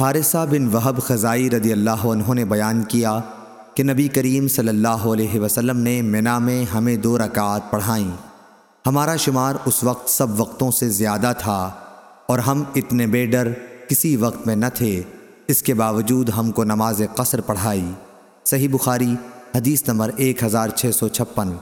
حارثہ بن وہب خزائی رضی اللہ عنہ نے بیان کیا کہ نبی کریم صلی اللہ علیہ وسلم نے منا میں ہمیں دو رکعات پڑھائیں۔ ہمارا شمار اس وقت سب وقتوں سے زیادہ تھا اور ہم اتنے بے ڈر کسی وقت میں نہ تھے۔ اس کے باوجود ہم کو نماز قصر پڑھائی۔ صحیح بخاری، حدیث نمبر ایک ہزار چھ سو چھپن۔